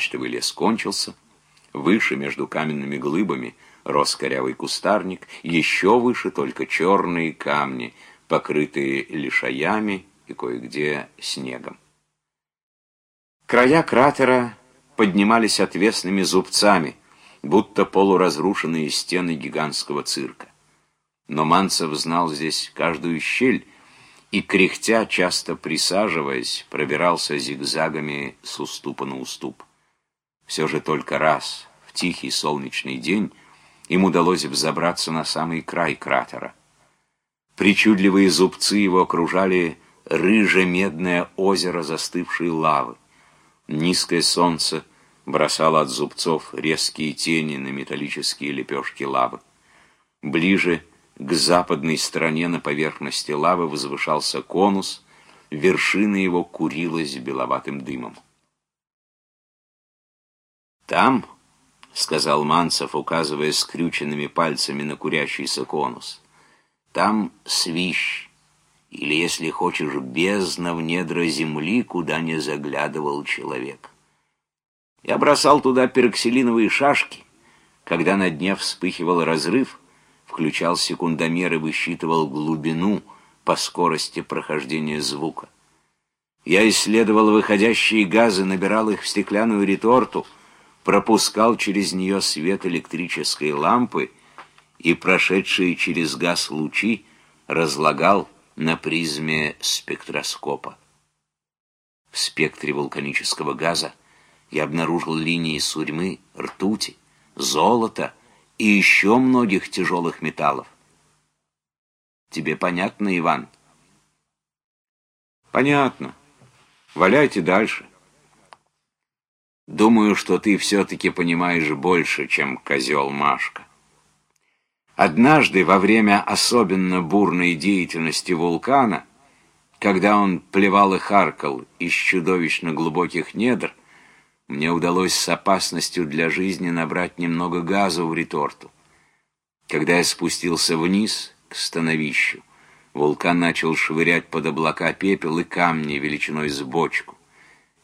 Мачтовый лес кончился. Выше, между каменными глыбами, рос корявый кустарник. Еще выше только черные камни, покрытые лишаями и кое-где снегом. Края кратера поднимались отвесными зубцами, будто полуразрушенные стены гигантского цирка. Но Манцев знал здесь каждую щель и, кряхтя, часто присаживаясь, пробирался зигзагами с уступа на уступ. Все же только раз, в тихий солнечный день, им удалось взобраться на самый край кратера. Причудливые зубцы его окружали рыже-медное озеро застывшей лавы. Низкое солнце бросало от зубцов резкие тени на металлические лепешки лавы. Ближе к западной стороне на поверхности лавы возвышался конус, вершина его курилась беловатым дымом. «Там», — сказал Манцев, указывая скрюченными пальцами на курящийся конус, — «там свищ, или, если хочешь, бездна в недра земли, куда не заглядывал человек. Я бросал туда пероксилиновые шашки, когда на дне вспыхивал разрыв, включал секундомер и высчитывал глубину по скорости прохождения звука. Я исследовал выходящие газы, набирал их в стеклянную реторту, пропускал через нее свет электрической лампы и прошедшие через газ лучи разлагал на призме спектроскопа. В спектре вулканического газа я обнаружил линии сурьмы, ртути, золота и еще многих тяжелых металлов. Тебе понятно, Иван? Понятно. Валяйте дальше. Думаю, что ты все-таки понимаешь больше, чем козел Машка. Однажды, во время особенно бурной деятельности вулкана, когда он плевал и харкал из чудовищно глубоких недр, мне удалось с опасностью для жизни набрать немного газа в реторту. Когда я спустился вниз, к становищу, вулкан начал швырять под облака пепел и камни величиной с бочку.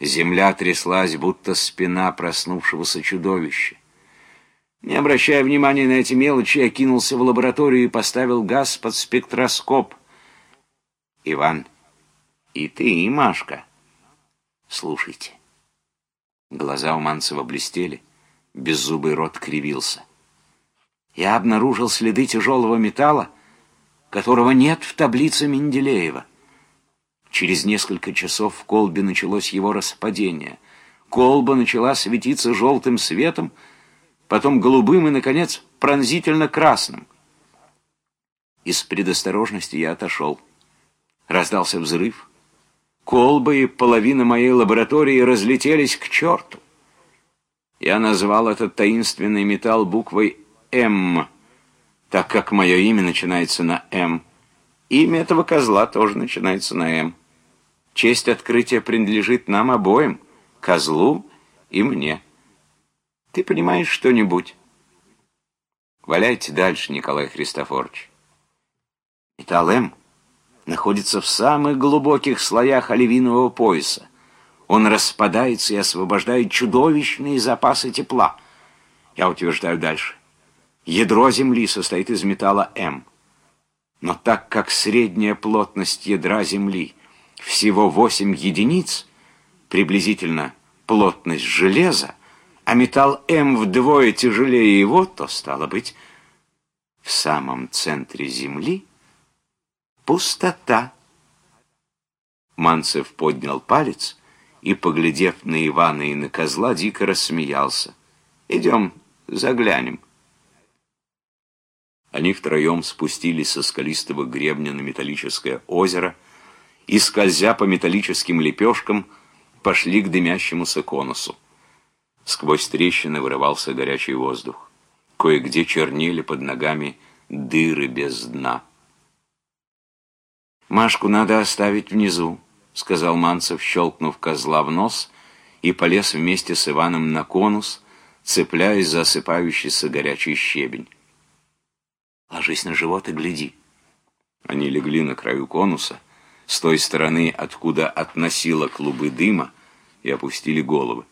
Земля тряслась, будто спина проснувшегося чудовища. Не обращая внимания на эти мелочи, я кинулся в лабораторию и поставил газ под спектроскоп. Иван, и ты, и Машка, слушайте. Глаза у Манцева блестели, беззубый рот кривился. Я обнаружил следы тяжелого металла, которого нет в таблице Менделеева. Через несколько часов в колбе началось его распадение. Колба начала светиться желтым светом, потом голубым и, наконец, пронзительно красным. Из предосторожности я отошел. Раздался взрыв. Колбы и половина моей лаборатории разлетелись к черту. Я назвал этот таинственный металл буквой «М», так как мое имя начинается на «М». Имя этого козла тоже начинается на «М». Честь открытия принадлежит нам обоим, козлу и мне. Ты понимаешь что-нибудь? Валяйте дальше, Николай Христофорович. Металл М находится в самых глубоких слоях оливинового пояса. Он распадается и освобождает чудовищные запасы тепла. Я утверждаю дальше. Ядро Земли состоит из металла М. Но так как средняя плотность ядра Земли всего 8 единиц, приблизительно плотность железа, а металл М вдвое тяжелее его, то, стало быть, в самом центре Земли пустота. Манцев поднял палец и, поглядев на Ивана и на козла, дико рассмеялся. «Идем, заглянем». Они втроем спустились со скалистого гребня на металлическое озеро и, скользя по металлическим лепешкам, пошли к дымящемуся конусу. Сквозь трещины вырывался горячий воздух. Кое-где чернели под ногами дыры без дна. «Машку надо оставить внизу», — сказал Манцев, щелкнув козла в нос, и полез вместе с Иваном на конус, цепляясь за осыпающийся горячий щебень. «Ложись на живот и гляди». Они легли на краю конуса, с той стороны, откуда относило клубы дыма, и опустили головы.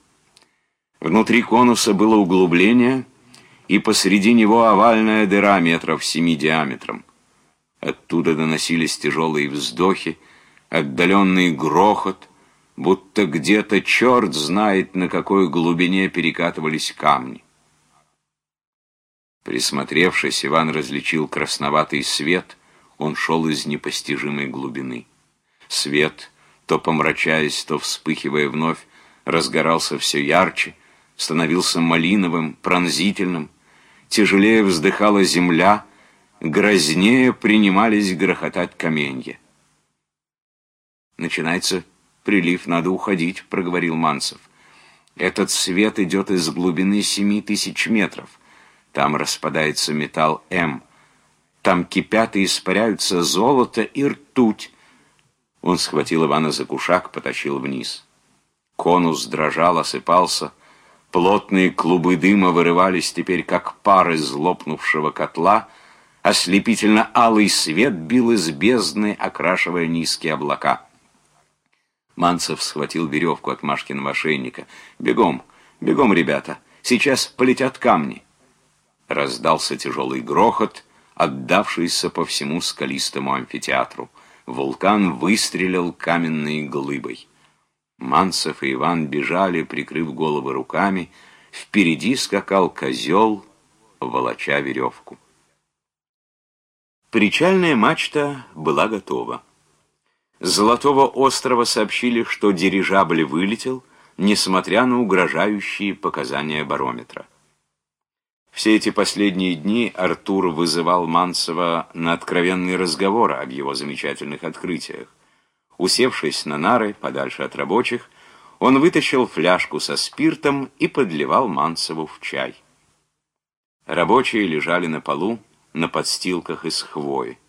Внутри конуса было углубление, и посреди него овальная дыра метров семи диаметром. Оттуда доносились тяжелые вздохи, отдаленный грохот, будто где-то черт знает, на какой глубине перекатывались камни. Присмотревшись, Иван различил красноватый свет, он шел из непостижимой глубины. Свет, то помрачаясь, то вспыхивая вновь, разгорался все ярче, становился малиновым, пронзительным, тяжелее вздыхала земля, грознее принимались грохотать каменья. «Начинается прилив, надо уходить», — проговорил Манцев. «Этот свет идет из глубины семи тысяч метров». Там распадается металл М. Там кипят и испаряются золото и ртуть. Он схватил Ивана за кушак, потащил вниз. Конус дрожал, осыпался. Плотные клубы дыма вырывались теперь, как пар из лопнувшего котла. Ослепительно алый свет бил из бездны, окрашивая низкие облака. Манцев схватил веревку от Машкиного ошейника. «Бегом, бегом, ребята, сейчас полетят камни». Раздался тяжелый грохот, отдавшийся по всему скалистому амфитеатру. Вулкан выстрелил каменной глыбой. Манцев и Иван бежали, прикрыв головы руками. Впереди скакал козел, волоча веревку. Причальная мачта была готова. Золотого острова сообщили, что дирижабль вылетел, несмотря на угрожающие показания барометра. Все эти последние дни Артур вызывал Манцева на откровенный разговор об его замечательных открытиях. Усевшись на нары, подальше от рабочих, он вытащил фляжку со спиртом и подливал Манцеву в чай. Рабочие лежали на полу, на подстилках из хвои.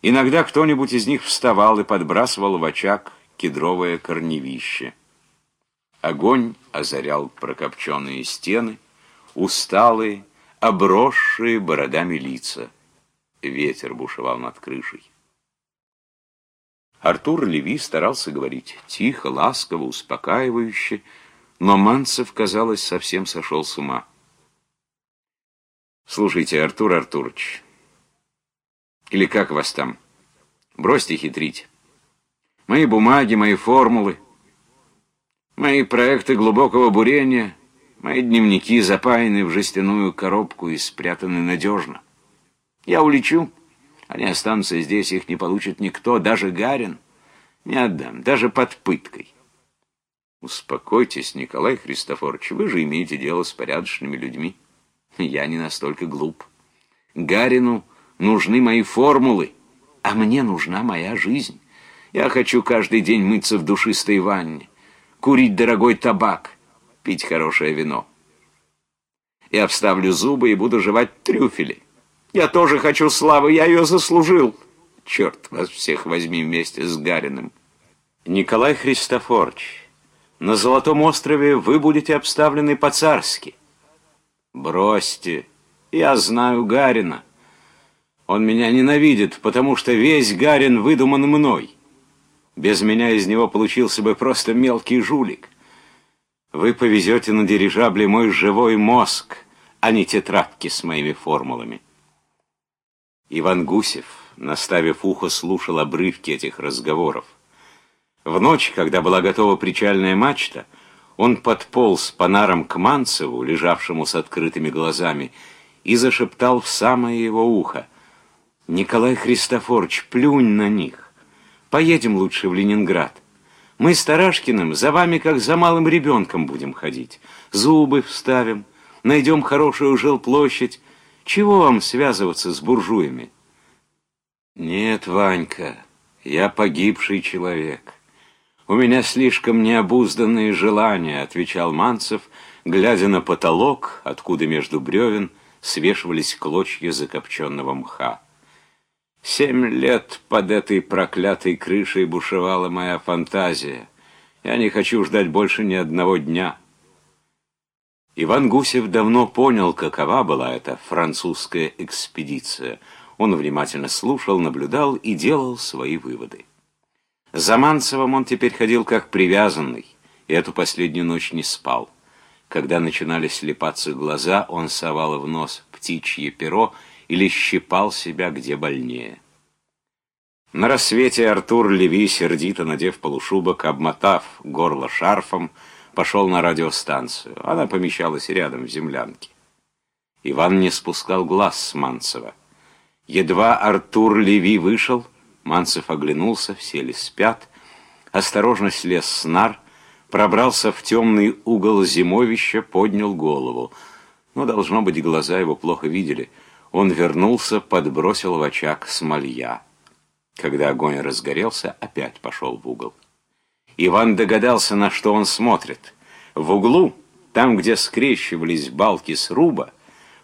Иногда кто-нибудь из них вставал и подбрасывал в очаг кедровое корневище. Огонь озарял прокопченные стены, усталые, обросшие бородами лица. Ветер бушевал над крышей. Артур Леви старался говорить тихо, ласково, успокаивающе, но Манцев, казалось, совсем сошел с ума. «Слушайте, Артур Артурович, или как вас там, бросьте хитрить. Мои бумаги, мои формулы, мои проекты глубокого бурения — Мои дневники запаяны в жестяную коробку и спрятаны надежно. Я улечу. Они останутся здесь, их не получит никто, даже Гарин. Не отдам, даже под пыткой. Успокойтесь, Николай Христофорович, вы же имеете дело с порядочными людьми. Я не настолько глуп. Гарину нужны мои формулы, а мне нужна моя жизнь. Я хочу каждый день мыться в душистой ванне, курить дорогой табак — пить хорошее вино. Я вставлю зубы и буду жевать трюфели. Я тоже хочу славы, я ее заслужил. Черт вас всех возьми вместе с Гариным. Николай Христофорович, на Золотом острове вы будете обставлены по-царски. Бросьте, я знаю Гарина. Он меня ненавидит, потому что весь Гарин выдуман мной. Без меня из него получился бы просто мелкий жулик. Вы повезете на дирижабле мой живой мозг, а не тетрадки с моими формулами. Иван Гусев, наставив ухо, слушал обрывки этих разговоров. В ночь, когда была готова причальная мачта, он подполз по нарам к Манцеву, лежавшему с открытыми глазами, и зашептал в самое его ухо. «Николай Христофорович, плюнь на них. Поедем лучше в Ленинград. Мы с Тарашкиным за вами, как за малым ребенком, будем ходить. Зубы вставим, найдем хорошую жилплощадь. Чего вам связываться с буржуями? Нет, Ванька, я погибший человек. У меня слишком необузданные желания, отвечал Манцев, глядя на потолок, откуда между бревен свешивались клочья закопченного мха. Семь лет под этой проклятой крышей бушевала моя фантазия. Я не хочу ждать больше ни одного дня. Иван Гусев давно понял, какова была эта французская экспедиция. Он внимательно слушал, наблюдал и делал свои выводы. За Манцевым он теперь ходил как привязанный, и эту последнюю ночь не спал. Когда начинали слепаться глаза, он совал в нос птичье перо или щипал себя где больнее. На рассвете Артур Леви, сердито надев полушубок, обмотав горло шарфом, пошел на радиостанцию. Она помещалась рядом в землянке. Иван не спускал глаз с Манцева. Едва Артур Леви вышел, Манцев оглянулся, все ли спят, осторожно слез с нар, пробрался в темный угол зимовища, поднял голову. Но, должно быть, глаза его плохо видели. Он вернулся, подбросил в очаг смолья. Когда огонь разгорелся, опять пошел в угол. Иван догадался, на что он смотрит. В углу, там, где скрещивались балки сруба,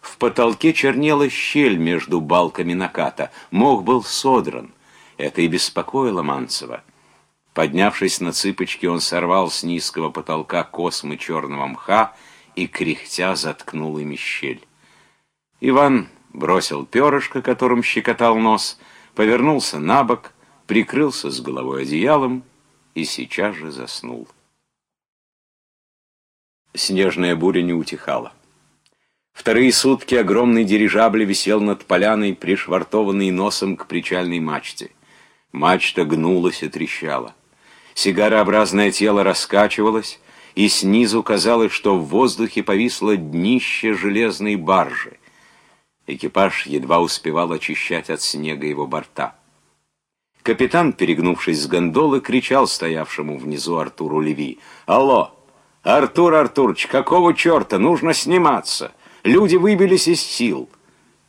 в потолке чернела щель между балками наката. Мох был содран. Это и беспокоило Манцева. Поднявшись на цыпочки, он сорвал с низкого потолка космы черного мха и, кряхтя, заткнул ими щель. Иван бросил перышко, которым щекотал нос, повернулся на бок, прикрылся с головой одеялом и сейчас же заснул. Снежная буря не утихала. Вторые сутки огромный дирижабль висел над поляной, пришвартованный носом к причальной мачте. Мачта гнулась и трещала. Сигарообразное тело раскачивалось, и снизу казалось, что в воздухе повисло днище железной баржи. Экипаж едва успевал очищать от снега его борта. Капитан, перегнувшись с гондолы, кричал стоявшему внизу Артуру Леви. «Алло! Артур Артурч, какого черта? Нужно сниматься! Люди выбились из сил!»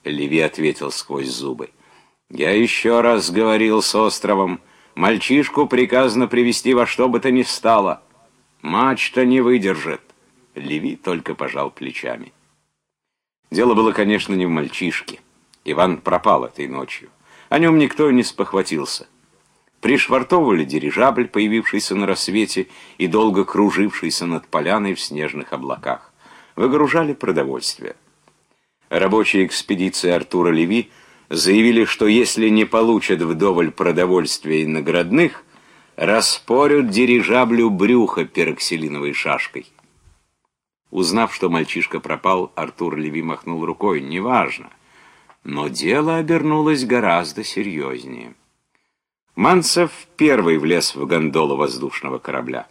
Леви ответил сквозь зубы. «Я еще раз говорил с островом. Мальчишку приказано привести во что бы то ни стало. Мачта не выдержит». Леви только пожал плечами. Дело было, конечно, не в мальчишке. Иван пропал этой ночью. О нем никто не спохватился. Пришвартовывали дирижабль, появившийся на рассвете и долго кружившийся над поляной в снежных облаках. Выгружали продовольствие. Рабочие экспедиции Артура Леви заявили, что если не получат вдоволь продовольствия и наградных, распорют дирижаблю брюха пероксилиновой шашкой. Узнав, что мальчишка пропал, Артур Леви махнул рукой. «Неважно». Но дело обернулось гораздо серьезнее. Манцев первый влез в гондолу воздушного корабля.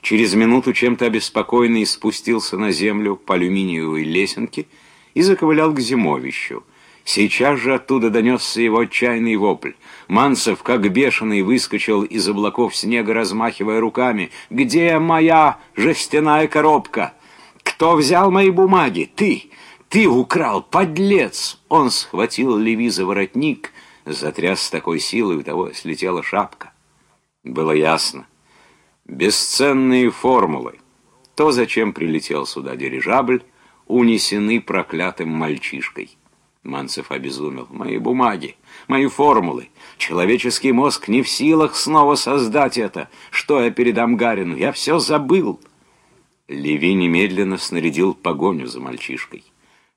Через минуту чем-то обеспокоенный спустился на землю по алюминиевой лесенке и заковылял к зимовищу. Сейчас же оттуда донесся его отчаянный вопль. Манцев, как бешеный, выскочил из облаков снега, размахивая руками. «Где моя жестяная коробка? Кто взял мои бумаги? Ты! Ты украл, подлец!» Он схватил Леви за воротник, затряс с такой силой, у того слетела шапка. Было ясно. Бесценные формулы. То, зачем прилетел сюда дирижабль, унесены проклятым мальчишкой. Манцев обезумел. «Мои бумаги, мои формулы. Человеческий мозг не в силах снова создать это. Что я передам Гарину? Я все забыл». Леви немедленно снарядил погоню за мальчишкой.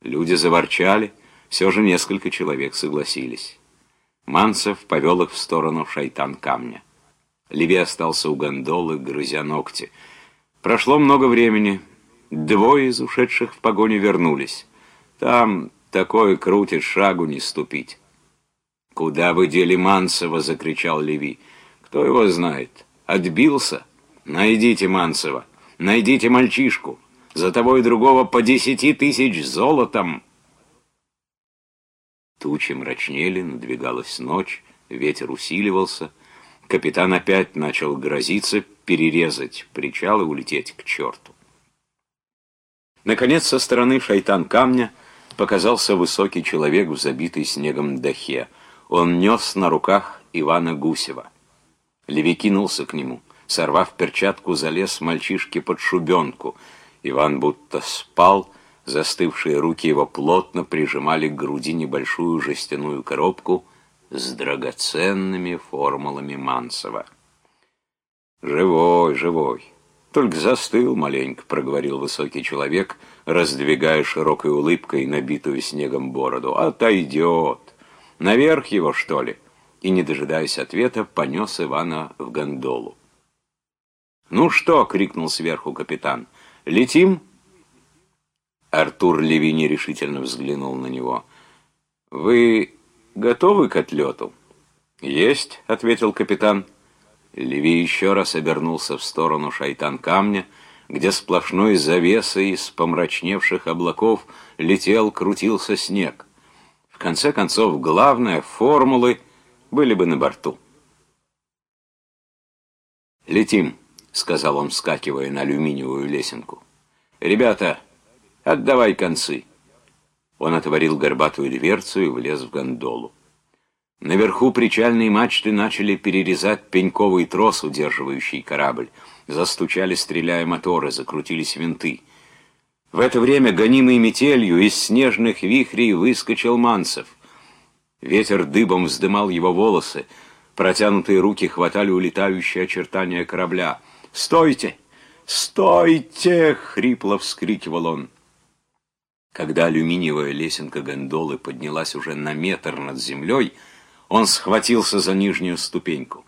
Люди заворчали, все же несколько человек согласились. Манцев повел их в сторону шайтан-камня. Леви остался у гондолы, грызя ногти. Прошло много времени. Двое из ушедших в погоню вернулись. Там такое крутит, шагу не ступить. «Куда вы дели Манцева?» — закричал Леви. «Кто его знает? Отбился? Найдите Манцева, найдите мальчишку. За того и другого по десяти тысяч золотом». Тучи мрачнели, надвигалась ночь, ветер усиливался. Капитан опять начал грозиться перерезать причал и улететь к черту. Наконец, со стороны шайтан-камня показался высокий человек в забитой снегом дахе. Он нес на руках Ивана Гусева. Леви кинулся к нему. Сорвав перчатку, залез мальчишке под шубенку. Иван будто спал, застывшие руки его плотно прижимали к груди небольшую жестяную коробку с драгоценными формулами Манцева. «Живой, живой!» «Только застыл маленько», — проговорил высокий человек, раздвигая широкой улыбкой набитую снегом бороду. «Отойдет! Наверх его, что ли?» И, не дожидаясь ответа, понес Ивана в гондолу. «Ну что?» — крикнул сверху капитан. Летим?» Артур Леви нерешительно взглянул на него. «Вы готовы к отлету?» «Есть», — ответил капитан. Леви еще раз обернулся в сторону шайтан-камня, где сплошной завесой из помрачневших облаков летел, крутился снег. В конце концов, главное, формулы были бы на борту. «Летим», — сказал он, вскакивая на алюминиевую лесенку. «Ребята, отдавай концы». Он отворил горбатую дверцу и влез в гондолу. Наверху причальные мачты начали перерезать пеньковый трос, удерживающий корабль. Застучали, стреляя моторы, закрутились винты. В это время, гонимый метелью, из снежных вихрей выскочил Манцев. Ветер дыбом вздымал его волосы, протянутые руки хватали улетающие очертания корабля. «Стойте! Стойте!» — хрипло вскрикивал он. Когда алюминиевая лесенка гондолы поднялась уже на метр над землей, он схватился за нижнюю ступеньку.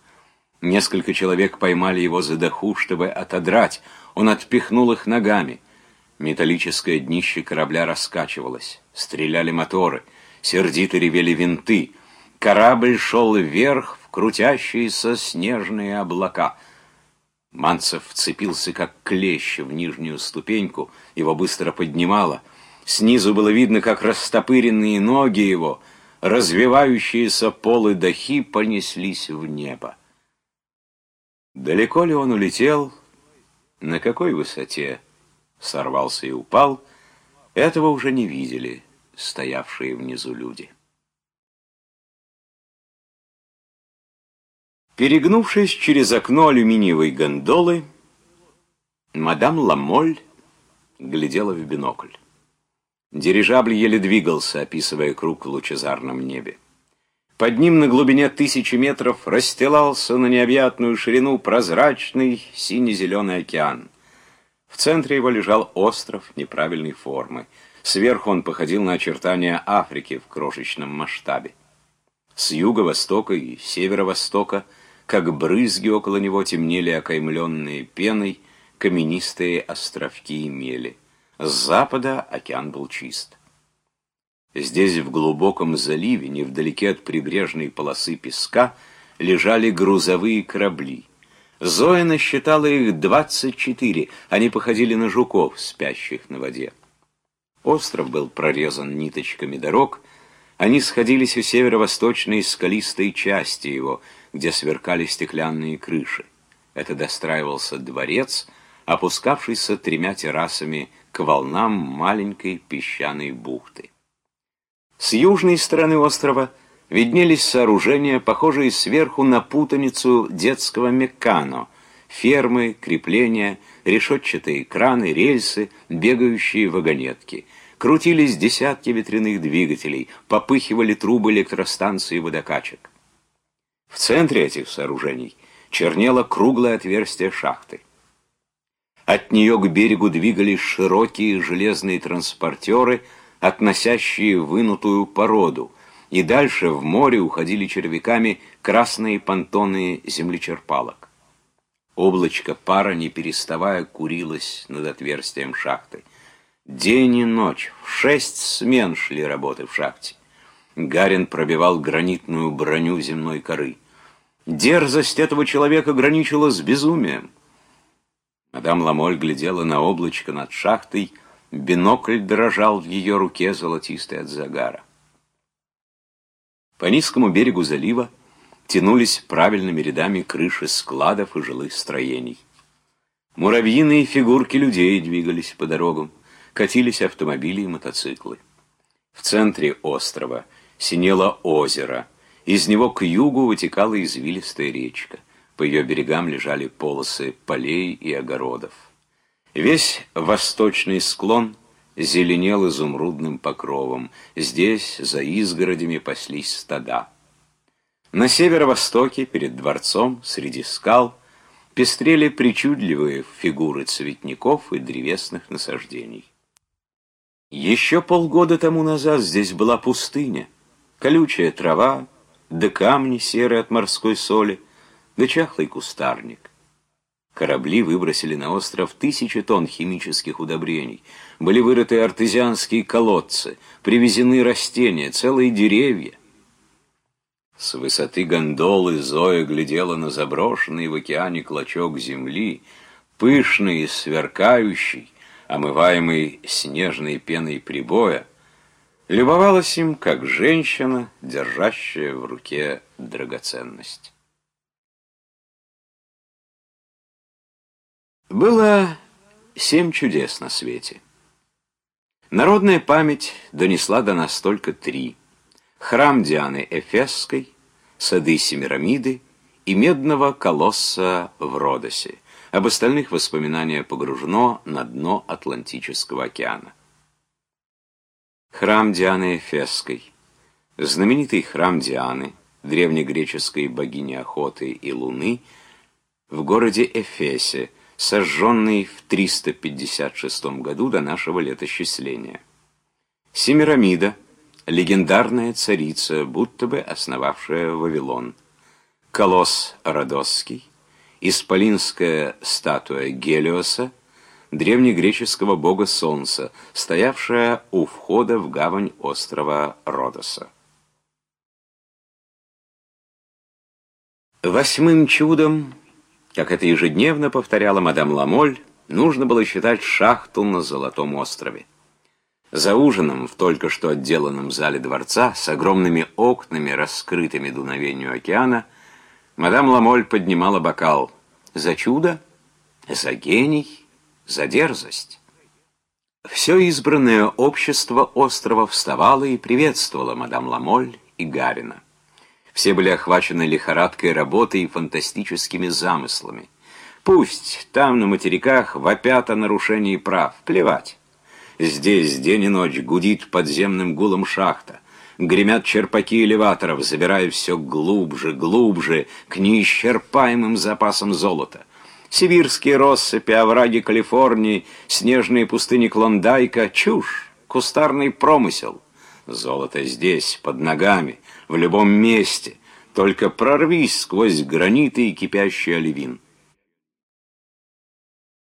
Несколько человек поймали его за доху, чтобы отодрать. Он отпихнул их ногами. Металлическое днище корабля раскачивалось. Стреляли моторы. Сердито ревели винты. Корабль шел вверх в крутящиеся снежные облака. Манцев вцепился, как клещ, в нижнюю ступеньку. Его быстро поднимало. Снизу было видно, как растопыренные ноги его — развивающиеся полы дахи понеслись в небо. Далеко ли он улетел? На какой высоте? Сорвался и упал. Этого уже не видели стоявшие внизу люди. Перегнувшись через окно алюминиевой гондолы, мадам Ламоль глядела в бинокль. Дирижабль еле двигался, описывая круг в лучезарном небе. Под ним на глубине тысячи метров расстилался на необъятную ширину прозрачный сине-зеленый океан. В центре его лежал остров неправильной формы. Сверху он походил на очертания Африки в крошечном масштабе. С юго-востока и северо-востока, как брызги около него, темнели окаймленные пеной каменистые островки и мели. С запада океан был чист. Здесь, в глубоком заливе, невдалеке от прибрежной полосы песка, лежали грузовые корабли. Зоя насчитала их 24, они походили на жуков, спящих на воде. Остров был прорезан ниточками дорог, они сходились у северо-восточной скалистой части его, где сверкали стеклянные крыши. Это достраивался дворец, опускавшийся тремя террасами к волнам маленькой песчаной бухты. С южной стороны острова виднелись сооружения, похожие сверху на путаницу детского меккано, фермы, крепления, решетчатые краны, рельсы, бегающие вагонетки. Крутились десятки ветряных двигателей, попыхивали трубы электростанции водокачек. В центре этих сооружений чернело круглое отверстие шахты. От нее к берегу двигались широкие железные транспортеры, относящие вынутую породу, и дальше в море уходили червяками красные понтоны землечерпалок. Облачко пара, не переставая, курилось над отверстием шахты. День и ночь, в шесть смен шли работы в шахте. Гарин пробивал гранитную броню земной коры. Дерзость этого человека граничила с безумием. Мадам Ламоль глядела на облачко над шахтой, бинокль дрожал в ее руке, золотистый от загара. По низкому берегу залива тянулись правильными рядами крыши складов и жилых строений. Муравьиные фигурки людей двигались по дорогам, катились автомобили и мотоциклы. В центре острова синело озеро, из него к югу вытекала извилистая речка. По ее берегам лежали полосы полей и огородов. Весь восточный склон зеленел изумрудным покровом. Здесь, за изгородями, паслись стада. На северо-востоке, перед дворцом, среди скал, пестрели причудливые фигуры цветников и древесных насаждений. Еще полгода тому назад здесь была пустыня, колючая трава, да камни серые от морской соли — да чахлый кустарник. Корабли выбросили на остров тысячи тонн химических удобрений. Были вырыты артезианские колодцы, привезены растения, целые деревья. С высоты гондолы Зоя глядела на заброшенный в океане клочок земли, пышный и сверкающий, омываемый снежной пеной прибоя, любовалась им, как женщина, держащая в руке драгоценность. Было семь чудес на свете. Народная память донесла до нас только три. Храм Дианы Эфесской, сады Семирамиды и медного колосса в Родосе. Об остальных воспоминания погружено на дно Атлантического океана. Храм Дианы Эфесской. Знаменитый храм Дианы, древнегреческой богини охоты и луны, в городе Эфесе – сожженный в 356 году до нашего летосчисления. Семирамида, легендарная царица, будто бы основавшая Вавилон. Колосс Родосский, исполинская статуя Гелиоса, древнегреческого бога солнца, стоявшая у входа в гавань острова Родоса. Восьмым чудом как это ежедневно повторяла мадам Ламоль, нужно было считать шахту на Золотом острове. За ужином в только что отделанном зале дворца с огромными окнами, раскрытыми дуновению океана, мадам Ламоль поднимала бокал за чудо, за гений, за дерзость. Все избранное общество острова вставало и приветствовало мадам Ламоль и Гарина. Все были охвачены лихорадкой работы и фантастическими замыслами. Пусть там, на материках, вопят о нарушении прав. Плевать. Здесь день и ночь гудит подземным гулом шахта. Гремят черпаки элеваторов, забирая все глубже, глубже, к неисчерпаемым запасам золота. Сибирские россыпи, овраги Калифорнии, снежные пустыни Клондайка — чушь, кустарный промысел. Золото здесь, под ногами, в любом месте. Только прорвись сквозь граниты и кипящий оливин.